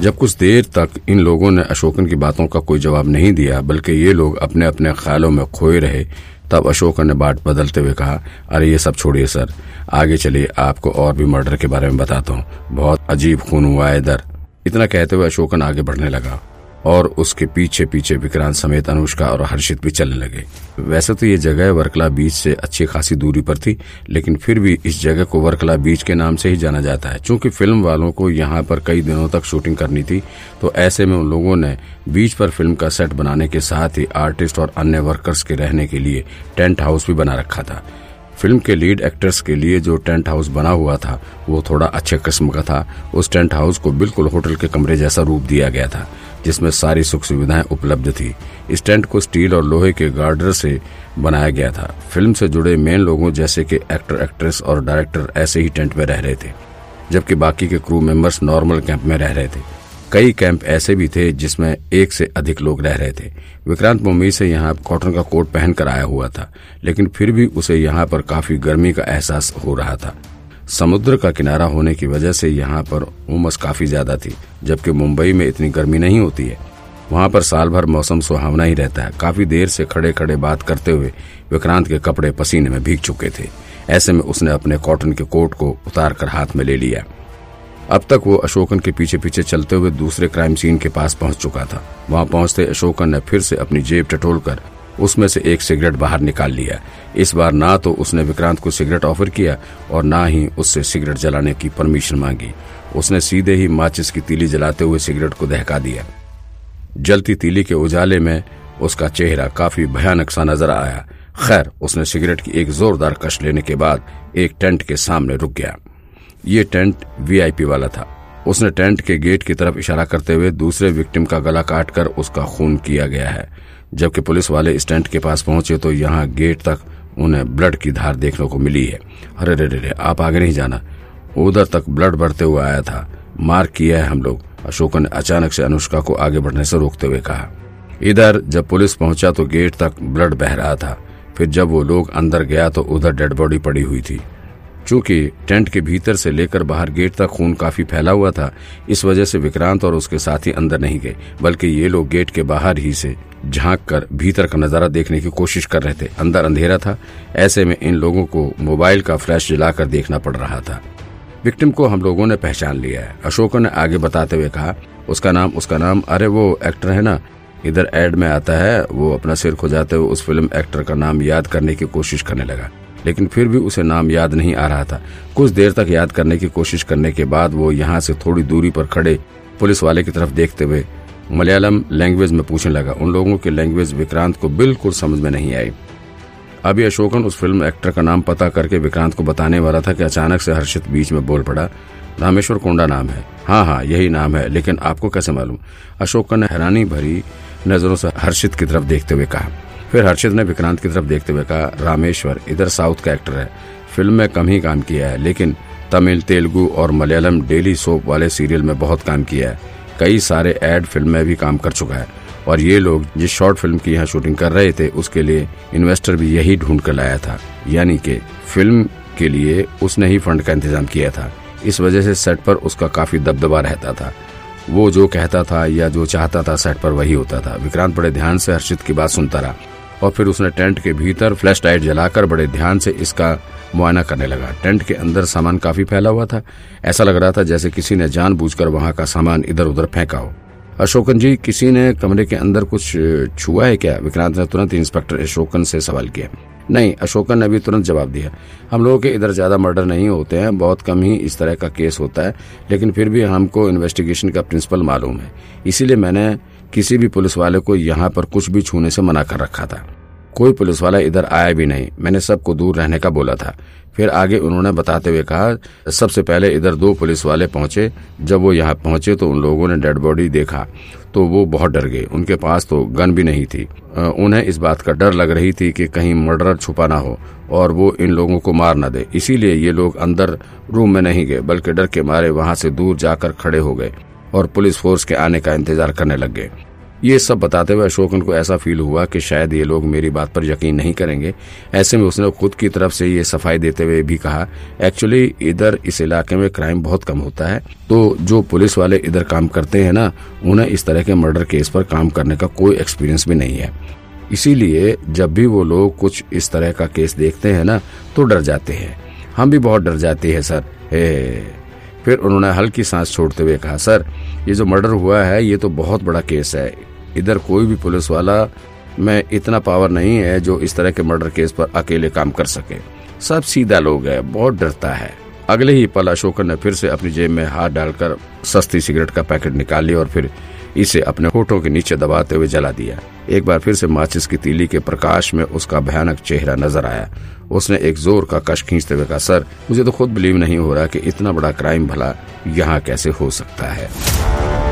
जब कुछ देर तक इन लोगों ने अशोकन की बातों का कोई जवाब नहीं दिया, बल्कि ये लोग अपने अपने ख्यालों में खोए रहे, तब अशोकन ने बाट बदलते हुए कहा, अरे, ये सब छोड़िए, सर। आगे चलिए, आपको और भी मर्डर के बारे में बताता हूँ। बहुत अजीब खून हुआ है इधर। इतना कहते हुए अशोकन आगे बढ़ने लगा। और उसके पीछे पीछे विक्रांत समेत अनुष्का और हर्षित भी चलने लगे। वैसे तो ये जगह वर्कला बीच से अच्छी खासी दूरी पर थी, लेकिन फिर भी इस जगह को वर्कला बीच के नाम से ही जाना जाता है। क्योंकि फ़िल्म वालों को यहाँ पर कई दिनों तक शूटिंग करनी थी तो ऐसे में उन लोगों ने बीच पर फ़िल्म का सेट बनाने के साथ ही आर्टिस्ट और अन्य वर्कर्स के रहने के लिए टेंट हाउस भी बना रखा था। फ़िल्म के लीड एक्टर्स के लिए जो टेंट हाउस बना हुआ था, वो थोड़ा अच्छे किस्म का था। उस टेंट हाउस को बिल्कुल होटल के कमरे जैसा रूप दिया गया था, जिसमें सारी सुख सुविधाएँ उपलब्ध थी। इस टेंट को स्टील और लोहे के गार्डर से बनाया गया था। फ़िल्म से जुड़े मेन लोगों जैसे कि एक्टर, एक्ट्रेस और डायरेक्टर ऐसे ही टेंट में रह रहे थे, जबकि बाकी के क्रू मेंबर्स नॉर्मल कैंप में रह रहे थे। कई कैंप ऐसे भी थे जिसमें एक से अधिक लोग रह रहे थे। विक्रांत मुंबई से यहाँ कॉटन का कोट पहनकर आया हुआ था, लेकिन फिर भी उसे यहाँ पर काफ़ी गर्मी का एहसास हो रहा था। समुद्र का किनारा होने की वजह से यहाँ पर उमस काफ़ी ज़्यादा थी, जबकि मुंबई में इतनी गर्मी नहीं होती है। वहाँ पर साल भर मौसम सुहावना ही रहता है। काफ़ी देर से खड़े खड़े बात करते हुए विक्रांत के कपड़े पसीने में भीग चुके थे। ऐसे में उसने अपने कॉटन के कोट को उतार कर हाथ में ले लिया। अब तक वो अशोकन के पीछे पीछे चलते हुए दूसरे क्राइम सीन के पास पहुँच चुका था। वहाँ पहुँचते अशोकन ने फिर से अपनी जेब टटोल कर उसमें से एक सिगरेट बाहर निकाल लिया। इस बार ना तो उसने विक्रांत को सिगरेट ऑफ़र किया और ना ही उससे सिगरेट जलाने की परमिशन मांगी। उसने सीधे ही माचिस की तीली जलाते हुए सिगरेट को दहका दिया। जलती तीली के उजाले में उसका चेहरा काफ़ी भयानक सा नज़र आया। खैर, उसने सिगरेट की एक जोरदार कश लेने के बाद एक टेंट के सामने रुक गया। ये टेंट वीआईपी वाला था। उसने टेंट के गेट की तरफ़ इशारा करते हुए दूसरे विक्टिम का गला काटकर उसका खून किया गया है। जबकि पुलिस वाले इस टेंट के पास पहुँचे तो यहाँ गेट तक उन्हें ब्लड की धार देखने को मिली है। अरे रे रे आप आगे नहीं जाना। उधर तक ब्लड बढ़ते हुए आया था। मार किया है हम लोग। अशोक ने अचानक से अनुष्का को आगे बढ़ने से रोकते हुए कहा। इधर जब पुलिस पहुँचा तो गेट तक ब्लड बह रहा था। फिर जब वो लोग अंदर गया तो उधर डेड बॉडी पड़ी हुई थी। चूँकि टेंट के भीतर से लेकर बाहर गेट तक खून काफ़ी फैला हुआ था। इस वजह से विक्रांत और उसके साथी अंदर नहीं गए, बल्कि ये लोग गेट के बाहर ही से झाँक कर भीतर का नज़ारा देखने की कोशिश कर रहे थे। अंदर अंधेरा था। ऐसे में इन लोगों को मोबाइल का फ्लैश जलाकर देखना पड़ रहा था। विक्टिम को हम लोगों ने पहचान लिया है। अशोक ने आगे बताते हुए कहा, उसका नाम उसका नाम, अरे वो एक्टर है ना? इधर एड में आता है, वो अपना सिर खुजाते हुए उस फ़िल्म एक्टर का नाम याद करने की कोशिश करने लगा। लेकिन फिर भी उसे नाम याद नहीं आ रहा था। कुछ देर तक याद करने की कोशिश करने के बाद वो यहाँ से थोड़ी दूरी पर खड़े पुलिस वाले की तरफ़ देखते हुए मलयालम लैंग्वेज में पूछने लगा। उन लोगों की लैंग्वेज विक्रांत को बिल्कुल समझ में नहीं आई। अभी अशोकन उस फ़िल्म एक्टर का नाम पता करके विक्रांत को बताने वाला था कि अचानक से हर्षित बीच में बोल पड़ा, रामेश्वर कोंडा नाम है। हाँ हाँ यही नाम है, लेकिन आपको कैसे मालूम? अशोकन ने हैरानी भरी नज़रों से हर्षित की तरफ़ देखते हुए कहा। फिर हर्षित ने विक्रांत की तरफ़ देखते हुए कहा, रामेश्वर, इधर साउथ का एक्टर है। फ़िल्म में कम ही काम किया है, लेकिन तमिल, तेलुगु और मलयालम डेली सोप वाले सीरियल में बहुत काम किया है। कई सारे एड फ़िल्म में भी काम कर चुका है। और ये लोग जिस शॉर्ट फ़िल्म की यहाँ शूटिंग कर रहे थे, उसके लिए इन्वेस्टर भी यही ढूंढ कर लाया था। यानी कि फ़िल्म के लिए उसने ही फंड का इंतज़ाम किया था। इस वजह से सेट पर उसका काफ़ी दबदबा रहता था। वो जो कहता था या जो चाहता था, सेट पर वही होता था। विक्रांत बड़े ध्यान से हर्षित की बात सुनता रहा। और फिर उसने टेंट के भीतर फ्लैश लाइट जलाकर बड़े ध्यान से इसका मुआयना करने लगा। टेंट के अंदर सामान काफ़ी फैला हुआ था। ऐसा लग रहा था जैसे किसी ने जानबूझकर वहाँ का सामान इधर उधर फेंका हो। अशोकन जी, किसी ने कमरे के अंदर कुछ छुआ है क्या? विक्रांत ने तुरंत इंस्पेक्टर अशोकन से सवाल किया। नहीं, अशोकन ने भी तुरंत जवाब दिया। हम लोगों के इधर ज़्यादा मर्डर नहीं होते हैं, बहुत कम ही इस तरह का केस होता है, लेकिन फिर भी हमको इन्वेस्टिगेशन का प्रिंसिपल मालूम है। इसीलिए मैंने किसी भी पुलिस वाले को यहाँ पर कुछ भी छूने से मना कर रखा था। कोई पुलिस वाला इधर आया भी नहीं। मैंने सबको दूर रहने का बोला था। फिर आगे उन्होंने बताते हुए कहा, सबसे पहले इधर दो पुलिस वाले पहुँचे। जब वो यहाँ पहुँचे तो उन लोगों ने डेड बॉडी देखा तो वो बहुत डर गए। उनके पास तो गन भी नहीं थी। उन्हें इस बात का डर लग रही थी कि कहीं मर्डर छुपा ना हो और वो इन लोगों को मार न दे। इसीलिए ये लोग अंदर रूम में नहीं गए, बल्कि डर के मारे वहाँ से दूर जाकर खड़े हो गए। और पुलिस फोर्स के आने का इंतज़ार करने लग गए। ये सब बताते हुए अशोकन को ऐसा फील हुआ कि शायद ये लोग मेरी बात पर यकीन नहीं करेंगे। ऐसे में उसने खुद की तरफ़ से ये सफ़ाई देते हुए भी कहा, एक्चुअली इधर इस इलाके में क्राइम बहुत कम होता है। तो जो पुलिस वाले इधर काम करते हैं ना, उन्हें इस तरह के मर्डर केस पर काम करने का कोई एक्सपीरियंस भी नहीं है। इसीलिए जब भी वो लोग कुछ इस तरह का केस देखते हैं ना तो डर जाते हैं। हम भी बहुत डर जाते हैं, सर। हे। फिर उन्होंने हल्की सांस छोड़ते हुए कहा, सर, ये जो मर्डर हुआ है, ये तो बहुत बड़ा केस है। इधर कोई भी पुलिस वाला में इतना पावर नहीं है जो इस तरह के मर्डर केस पर अकेले काम कर सके। सब सीधा लोग है, बहुत डरता है। अगले ही पल अशोकन ने फिर से अपनी जेब में हाथ डालकर सस्ती सिगरेट का पैकेट निकाल लिया और फिर इसे अपने होठों के नीचे दबाते हुए जला दिया। एक बार फिर से माचिस की तीली के प्रकाश में उसका भयानक चेहरा नज़र आया। उसने एक ज़ोर का कश खींचते हुए कहा, सर, मुझे तो खुद बिलीव नहीं हो रहा कि इतना बड़ा क्राइम भला यहाँ कैसे हो सकता है।